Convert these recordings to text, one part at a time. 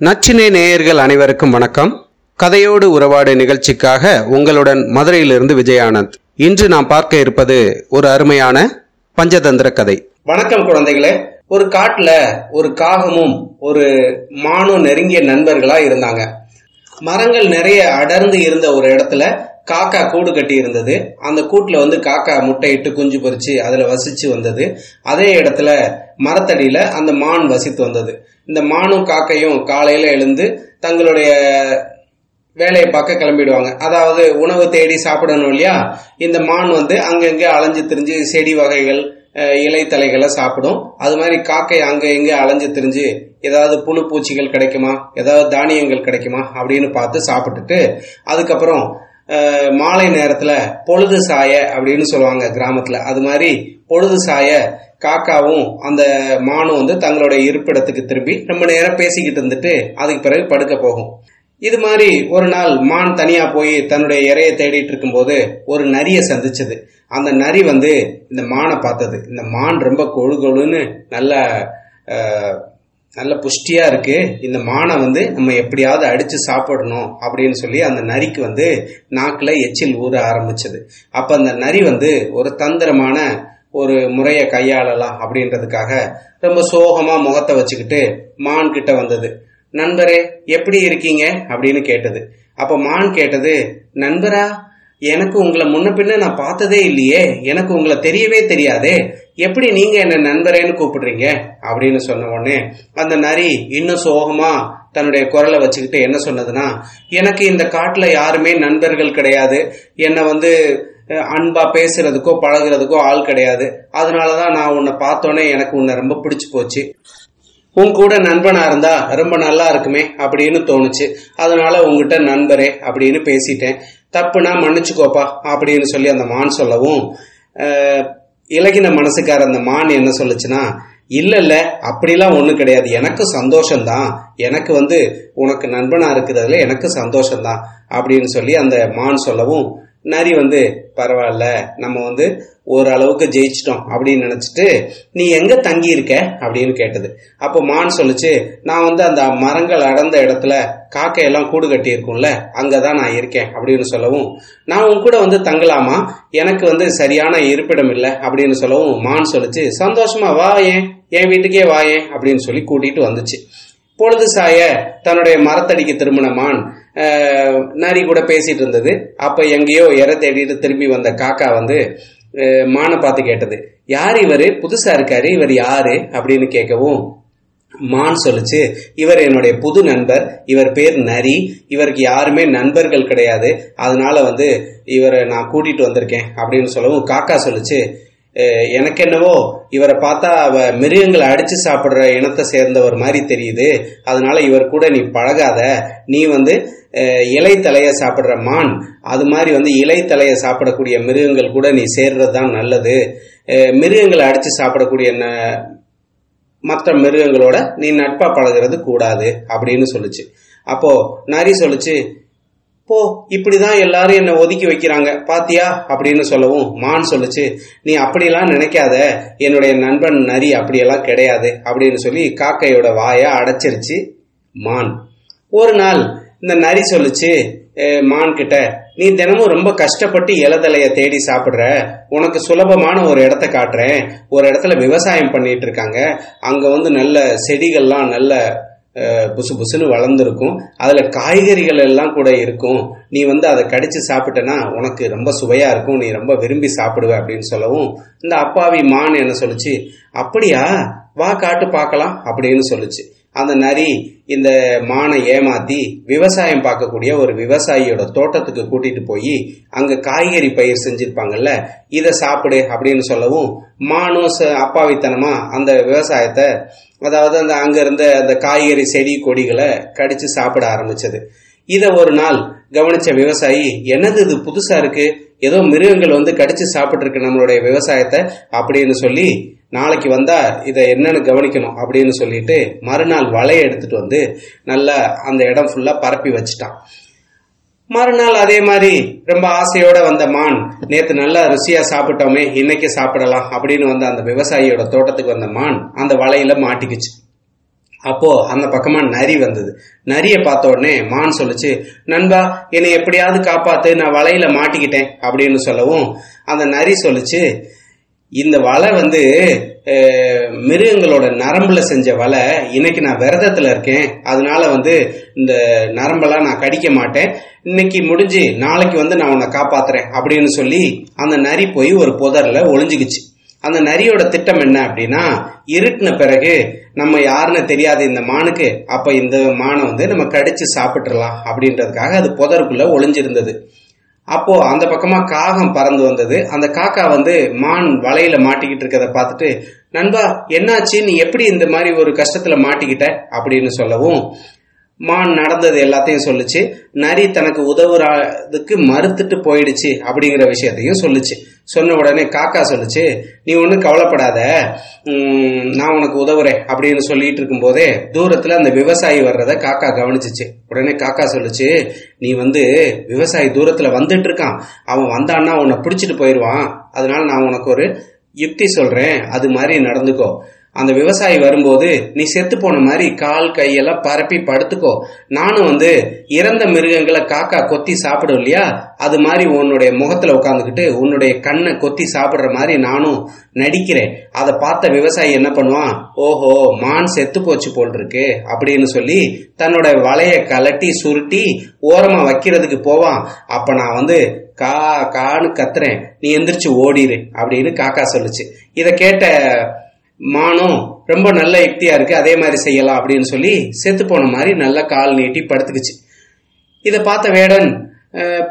நச்சினை நேயர்கள் அனைவருக்கும் வணக்கம். கதையோடு உறவாடு நிகழ்ச்சிக்காக உங்களுடன் மதுரையிலிருந்து விஜயானந்த். இன்று நாம் பார்க்க இருப்பது ஒரு அருமையான பஞ்சதந்திர கதை. வணக்கம் குழந்தைகளே. ஒரு காட்டுல ஒரு காகமும் ஒரு மானும் நெருங்கிய நண்பர்களா இருந்தாங்க. மரங்கள் நிறைய அடர்ந்து இருந்த ஒரு இடத்துல காக்கா கூடு கட்டி இருந்தது. அந்த கூட்டுல வந்து காக்கா முட்டையிட்டு குஞ்சு பொறிச்சு அதுல வசிச்சு வந்தது. அதே இடத்துல மரத்தடியில அந்த மான் வசித்து வந்தது. இந்த மானும் காக்கையும் காலையில எழுந்து தங்களுடைய வேலையை பார்க்க கிளம்பிடுவாங்க. அதாவது உணவு தேடி சாப்பிடணும் இல்லையா? இந்த மான் வந்து அங்கங்கே அலைஞ்சு திரிஞ்சு செடி வகைகள் இலைத்தலைகளை சாப்பிடும். அது மாதிரி காக்கை அங்கே இங்கே அலைஞ்சு திரிஞ்சு ஏதாவது புழு பூச்சிகள் கிடைக்குமா? ஏதாவது தானியங்கள் கிடைக்குமா? அப்படின்னு பார்த்து சாப்பிட்டுட்டு அதுக்கப்புறம் மாலை நேரத்துல பொழுது சாய அப்படின்னு சொல்லுவாங்க கிராமத்துல. அது மாதிரி பொழுது சாய காக்காவும் அந்த மானும் வந்து தங்களுடைய இருப்பிடத்துக்கு திரும்பி ரொம்ப நேரம் பேசிக்கிட்டு இருந்துட்டு அதுக்கு பிறகு படுக்க போகும். இது மாதிரி ஒரு நாள் மான் தனியா போய் தன்னுடைய இறைய தேடிட்டு இருக்கும்போது ஒரு நரியை சந்திச்சது. அந்த நரி வந்து இந்த மானை பார்த்தது. இந்த மான் ரொம்ப கொழு கொழுன்னு நல்ல நல்ல புஷ்டியா இருக்கு. இந்த மானை வந்து நம்ம எப்படியாவது அடிச்சு சாப்பிடணும் அப்படின்னு சொல்லி அந்த நரிக்கு வந்து நாக்குல எச்சில் ஊற ஆரம்பிச்சது. அப்ப அந்த நரி வந்து ஒரு தந்திரமான ஒரு முறையை கையாளலாம் அப்படின்றதுக்காக ரொம்ப சோகமா முகத்தை வச்சுக்கிட்டு மான் கிட்ட வந்தது. நண்பரே எப்படி இருக்கீங்க? அப்படின்னு கேட்டது. அப்ப மான் கேட்டது நண்பரா எனக்கு உங்களை முன்ன பின்ன நான் பார்த்ததே இல்லையே. எனக்கு உங்களை தெரியவே தெரியாதே. எப்படி நீங்க என்ன நண்பரேன்னு கூப்பிடுறீங்க? அப்படின்னு சொன்ன உடனே அந்த நரி இன்னும் சோகமா தன்னுடைய குரலை வச்சுக்கிட்டு என்ன சொன்னதுன்னா எனக்கு இந்த காட்டுல யாருமே நண்பர்கள் கிடையாது. என்னை வந்து அன்பா பேசுறதுக்கோ பழகுறதுக்கோ ஆள் கிடையாது. அதனாலதான் நான் உன்னை பார்த்தோன்னே எனக்கு உன்னை ரொம்ப பிடிச்சு போச்சு. உன் கூட நண்பனா இருந்தா ரொம்ப நல்லா இருக்குமே அப்படின்னு தோணுச்சு. அதனால உங்ககிட்ட நண்பரே அப்படின்னு பேசிட்டேன். தப்புனா மன்னிச்சுக்கோப்பா அப்படின்னு சொல்லி அந்த மான் சொல்லவும் இலகின மனசுக்கார அந்த மான் என்ன சொல்லுச்சுன்னா இல்ல இல்ல அப்படிலாம் ஒண்ணும் கிடையாது. எனக்கு சந்தோஷம்தான். எனக்கு வந்து உனக்கு நண்பனா இருக்கிறதுல எனக்கு சந்தோஷம்தான். அப்படின்னு சொல்லி அந்த மான் சொல்லவும் நரி வந்து பரவாயில்ல நம்ம வந்து ஓரளவுக்கு ஜெயிச்சிட்டோம் அப்படின்னு நினச்சிட்டு நீ எங்கே தங்கி இருக்க அப்படின்னு கேட்டது. அப்போ மான் சொல்லுச்சு நான் வந்து அந்த மரங்கள் அடர்ந்த இடத்துல காக்கையெல்லாம் கூடு கட்டி இருக்கும்ல அங்கதான் நான் இருக்கேன் அப்படின்னு சொல்லவும் நான் உன் கூட வந்து தங்கலாமா? எனக்கு வந்து சரியான இருப்பிடம் இல்லை அப்படின்னு சொல்லவும் மான் சொல்லுச்சு சந்தோஷமா வா ஏன்? என் வீட்டுக்கே வா ஏன்? அப்படின்னு சொல்லி கூட்டிகிட்டு வந்துச்சு. பொழுது சாய தன்னுடைய மரத்தடிக்கு திரும்பின மான் நரி கூட பேசிட்டு இருந்தது. அப்ப எங்கேயோ இற தேடிட்டு திரும்பி வந்த காக்கா வந்து மானை பார்த்து கேட்டது. யார் இவரு? புதுசா இருக்காரு. இவர் யாரு? அப்படின்னு கேட்கவும் மான் சொல்லுச்சு. இவர் என்னுடைய புது நண்பர். இவர் பேர் நரி. இவருக்கு யாருமே நண்பர்கள் கிடையாது. அதனால வந்து இவரை நான் கூட்டிட்டு வந்திருக்கேன். அப்படின்னு சொல்லவும் காக்கா சொல்லுச்சு. எனக்கு என்னவோ இவரை பார்த்தா அவ மிருகங்களை அடிச்சு சாப்பிட்ற இனத்தை சேர்ந்தவர் மாதிரி தெரியுது. அதனால இவர் கூட நீ பழகாத. நீ வந்து இலை தலைய சாப்பிட்ற மான். அது மாதிரி வந்து இலை தலைய சாப்பிடக்கூடிய மிருகங்கள் கூட நீ சேர்றது தான் நல்லது மிருகங்களை அடிச்சு சாப்பிடக்கூடிய ந- மற்ற மிருகங்களோட நீ நட்பா பழகிறது கூடாது அப்படின்னு சொல்லுச்சு. அப்போ நரி சொல்லுச்சு போ இப்படிதான் எல்லாரும் என்ன ஒதுக்கி வைக்கிறாங்க. பாத்தியா? அப்படின்னு சொல்லவும் மான் சொல்லுச்சு. நீ அப்படியெல்லாம் நினைக்காத. என்னுடைய நண்பன் நரி அப்படியெல்லாம் கிடையாது அப்படின்னு சொல்லி காக்கையோட வாயை அடைச்சிருச்சு மான். ஒரு நாள் இந்த நரி சொல்லுச்சு மான் கிட்ட நீ தினமும் ரொம்ப கஷ்டப்பட்டு இலதலைய தேடி சாப்பிடுற. உனக்கு சுலபமான ஒரு இடத்த காட்டுறேன். ஒரு இடத்துல விவசாயம் பண்ணிட்டு இருக்காங்க. அங்க வந்து நல்ல செடிகள்லாம் நல்ல புசு புசுன்னு வளர்ந்துருக்கும். அதில் காய்கறிகள் எல்லாம் கூட இருக்கும். நீ வந்து அதை கடிச்சு சாப்பிட்டனா உனக்கு ரொம்ப சுவையாக இருக்கும். நீ ரொம்ப விரும்பி சாப்பிடுவ அப்படின்னு சொல்லவும் இந்த அப்பாவி மான் என்ன சொல்லுச்சு அப்படியா? வா காட்டு பார்க்கலாம். அப்படின்னு சொல்லுச்சு. அந்த நரி இந்த மானை ஏமாத்தி விவசாயம் பார்க்கக்கூடிய ஒரு விவசாயியோட தோட்டத்துக்கு கூட்டிட்டு போய் அங்க காய்கறி பயிர் செஞ்சிருப்பாங்கல்ல இதை சாப்பிடு அப்படின்னு சொல்லவும் மானும் ச- அப்பாவித்தனமா அந்த விவசாயத்தை அதாவது அந்த அங்க இருந்த அந்த காய்கறி செடி கொடிகளை கடிச்சு சாப்பிட ஆரம்பிச்சது. இத ஒரு நாள் கவனிச்ச விவசாயி என்னது இது? புதுசா இருக்கு. ஏதோ மிருகங்கள் வந்து கடிச்சு சாப்பிட்டு இருக்கு நம்மளுடைய விவசாயத்தை அப்படின்னு சொல்லி நாளைக்கு வந்தா இதை என்னன்னு கவனிக்கணும் அப்படின்னு சொல்லிட்டு மறுநாள் வலையை எடுத்துட்டு வந்து நல்லா அந்த இடம் ஃபுல்லா பரப்பி வச்சுட்டான். மறுநாள் அதே மாதிரி ரொம்ப ஆசையோட வந்த மான் நேத்து நல்லா ருசியா சாப்பிட்டோமே இன்னைக்கு சாப்பிடலாம் அப்படின்னு வந்த அந்த விவசாயியோட தோட்டத்துக்கு வந்த மான் அந்த வலையில மாட்டிக்கிச்சு. அப்போ அந்த பக்கமா நரி வந்தது. நரியை பார்த்த உடனே மான் சொல்லுச்சு நண்பா என்னை எப்படியாவது காப்பாத்து நான் வலையில மாட்டிக்கிட்டேன் அப்படின்னு சொல்லவும் அந்த நரி சொல்லுச்சு இந்த வலை வந்து மிருகங்களோட நரம்புல செஞ்ச வலை. இன்னைக்கு நான் விரதத்துல இருக்கேன். அதனால வந்து இந்த நரம்பெல்லாம் நான் கடிக்க மாட்டேன். இன்னைக்கு முடிஞ்சு நாளைக்கு வந்து நான் உன்னை காப்பாத்துறேன் அப்படின்னு சொல்லி அந்த நரி போய் ஒரு புதர்ல ஒளிஞ்சுக்கிச்சு. அந்த நரியோட திட்டம் என்ன அப்படின்னா இருட்டின பிறகு நம்ம யாருன்னு தெரியாது இந்த மானுக்கு அப்ப இந்த மானை வந்து நம்ம கடிச்சு சாப்பிட்டுறலாம் அப்படின்றதுக்காக அது புதருக்குள்ள ஒளிஞ்சிருந்தது. அப்போ அந்த பக்கமா காகம் பறந்து வந்தது. அந்த காக்கா வந்து மான் வலையில மாட்டிக்கிட்டு இருக்கிறத பார்த்துட்டு நண்பா என்னாச்சு? நீ எப்படி இந்த மாதிரி ஒரு கஷ்டத்துல மாட்டிக்கிட்ட? அப்படின்னு சொல்லவும் மான் நடந்தது எல்லாத்தையும் சொல்லுச்சு. நரி தனக்கு உதவுறதுக்கு மறுத்துட்டு போயிடுச்சு அப்படிங்கிற விஷயத்தையும் சொல்லுச்சு. சொன்ன உடனே காக்கா சொல்லுச்சு நீ ஒன்றும் கவலைப்படாத. நான் உனக்கு உதவுறேன் அப்படின்னு சொல்லிட்டு இருக்கும்போதே தூரத்தில் அந்த விவசாயி வர்றத காக்கா கவனிச்சுச்சு. உடனே காக்கா சொல்லுச்சு நீ வந்து விவசாயி தூரத்தில் வந்துட்டு இருக்கான். அவன் வந்தான்னா உன்னை பிடிச்சிட்டு போயிடுவான். அதனால நான் உனக்கு ஒரு யுக்தி சொல்கிறேன் அது மாதிரி நடந்துக்கோ. அந்த விவசாயி வரும்போது நீ செத்து போன மாதிரி கால் கையெல்லாம் பரப்பி படுத்துக்கோ. நானும் வந்து இறந்த மிருகங்களை காக்கா கொத்தி சாப்பிடும் இல்லையா? அது மாதிரி உன்னுடைய முகத்துல உட்காந்துக்கிட்டு உன்னுடைய கண்ணை கொத்தி சாப்பிடுற மாதிரி நானும் நடிக்கிறேன். அதை பார்த்த விவசாயி என்ன பண்ணுவான்? ஓஹோ மான் செத்து போச்சு போல் இருக்கு அப்படின்னு சொல்லி தன்னோட வலைய கலட்டி சுருட்டி ஓரமா வைக்கிறதுக்கு போவான். அப்ப நான் வந்து கா கான்னு கத்துறேன். நீ எந்திரிச்சு ஓடிடு அப்படின்னு காக்கா சொல்லுச்சு. இதை கேட்ட மானும் ரொம்ப நல்ல யுக்தியா இருக்கு அதே மாதிரி செய்யலாம் அப்படின்னு சொல்லி செத்து போன மாதிரி நல்ல கால் நீட்டி படுத்துக்குச்சு. இதை பார்த்த வேடன்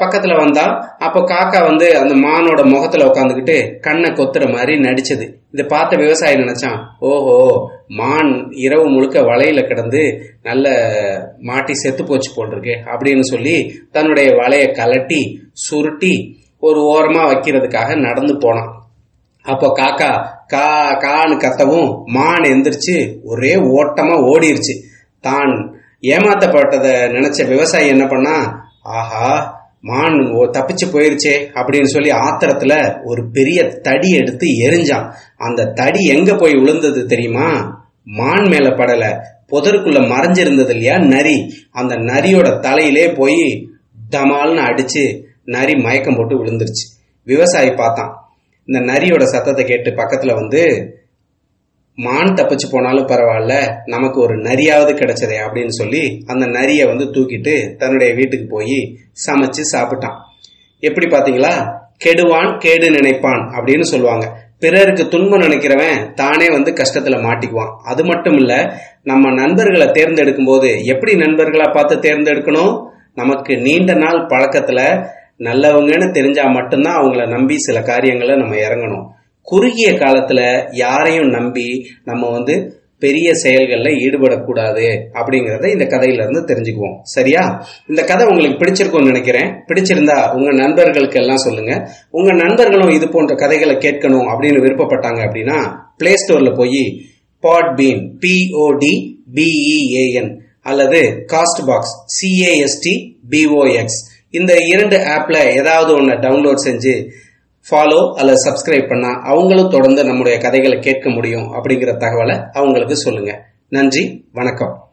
பக்கத்துல வந்தா அப்போ காக்கா வந்து அந்த மானோட முகத்துல உட்காந்துக்கிட்டு கண்ணை கொத்துற மாதிரி நடிச்சது. இதை பார்த்த விவசாயி நினைச்சான் ஓஹோ மான் இரவு முழுக்க வலையில கிடந்து நல்ல மாட்டி செத்து போச்சு போட்டிருக்கு அப்படின்னு சொல்லி தன்னுடைய வலையை கலட்டி சுருட்டி ஒரு ஓரமா வைக்கிறதுக்காக நடந்து போனான். அப்போ காக்கா கா கான்னு கத்தவும் மான் எந்திரிச்சு ஒரே ஓட்டமா ஓடிருச்சு. தான் ஏமாத்தப்பட்டதை நினைச்ச விவசாயி என்ன பண்ணா ஆஹா மான் தப்பிச்சு போயிருச்சே அப்படின்னு சொல்லி ஆத்திரத்துல ஒரு பெரிய தடி எடுத்து எரிஞ்சான். அந்த தடி எங்க போய் விழுந்தது தெரியுமா? மான் மேல படல. புதருக்குள்ள மறைஞ்சிருந்தது இல்லையா? நரி. அந்த நரியோட தலையிலே போய் டமால்னு அடிச்சு நரி மயக்கம் போட்டு விழுந்துருச்சு. விவசாயி பார்த்தான். இந்த நரியோட சத்தத்தை கேட்டு பக்கத்துல வந்து மான் தப்பிச்சு போனாலும் பரவாயில்ல நமக்கு ஒரு நரியாவது கிடைச்சதே அப்படின்னு சொல்லி அந்த நரியை வந்து தூக்கிட்டு தன்னுடைய வீட்டுக்கு போய் சமைச்சு சாப்பிட்டான். எப்படி பாத்தீங்களா கெடுவான் கேடு நினைப்பான் அப்படின்னு சொல்லுவாங்க. பிறருக்கு துன்பம் நினைக்கிறவன் தானே வந்து கஷ்டத்துல மாட்டிக்குவான். அது மட்டும் இல்ல நம்ம நண்பர்களை தேர்ந்தெடுக்கும் போது எப்படி நண்பர்களா பார்த்து தேர்ந்தெடுக்கணும்? நமக்கு நீண்ட நாள் பழக்கத்துல நல்லவங்கன்னு தெரிஞ்சா மட்டும்தான் அவங்கள நம்பி சில காரியங்களை நம்ம இறங்கணும். குறுகிய காலத்துல யாரையும் நம்பி நம்ம வந்து பெரிய செயல்களில் ஈடுபடக்கூடாது அப்படிங்கிறத இந்த கதையிலேருந்து தெரிஞ்சுக்குவோம். சரியா? இந்த கதை உங்களுக்கு பிடிச்சிருக்கும்னு நினைக்கிறேன். பிடிச்சிருந்தா உங்கள் நண்பர்களுக்கு எல்லாம் சொல்லுங்கள் உங்கள் நண்பர்களும் இது போன்ற கதைகளை கேட்கணும் அப்படின்னு விருப்பப்பட்டாங்க அப்படின்னா பிளே ஸ்டோரில் போய் Podbean P O D B E A N அல்லது Castbox C A S T B O X இந்த இரண்டு ஆப்ல ஏதாவது ஒன்று டவுன்லோட் செஞ்சு ஃபாலோ அல்லது சப்ஸ்கிரைப் பண்ணால் அவங்களும் தொடர்ந்து நம்முடைய கதைகளை கேட்க முடியும் அப்படிங்கிற தகவலை அவங்களுக்கு சொல்லுங்க. நன்றி வணக்கம்.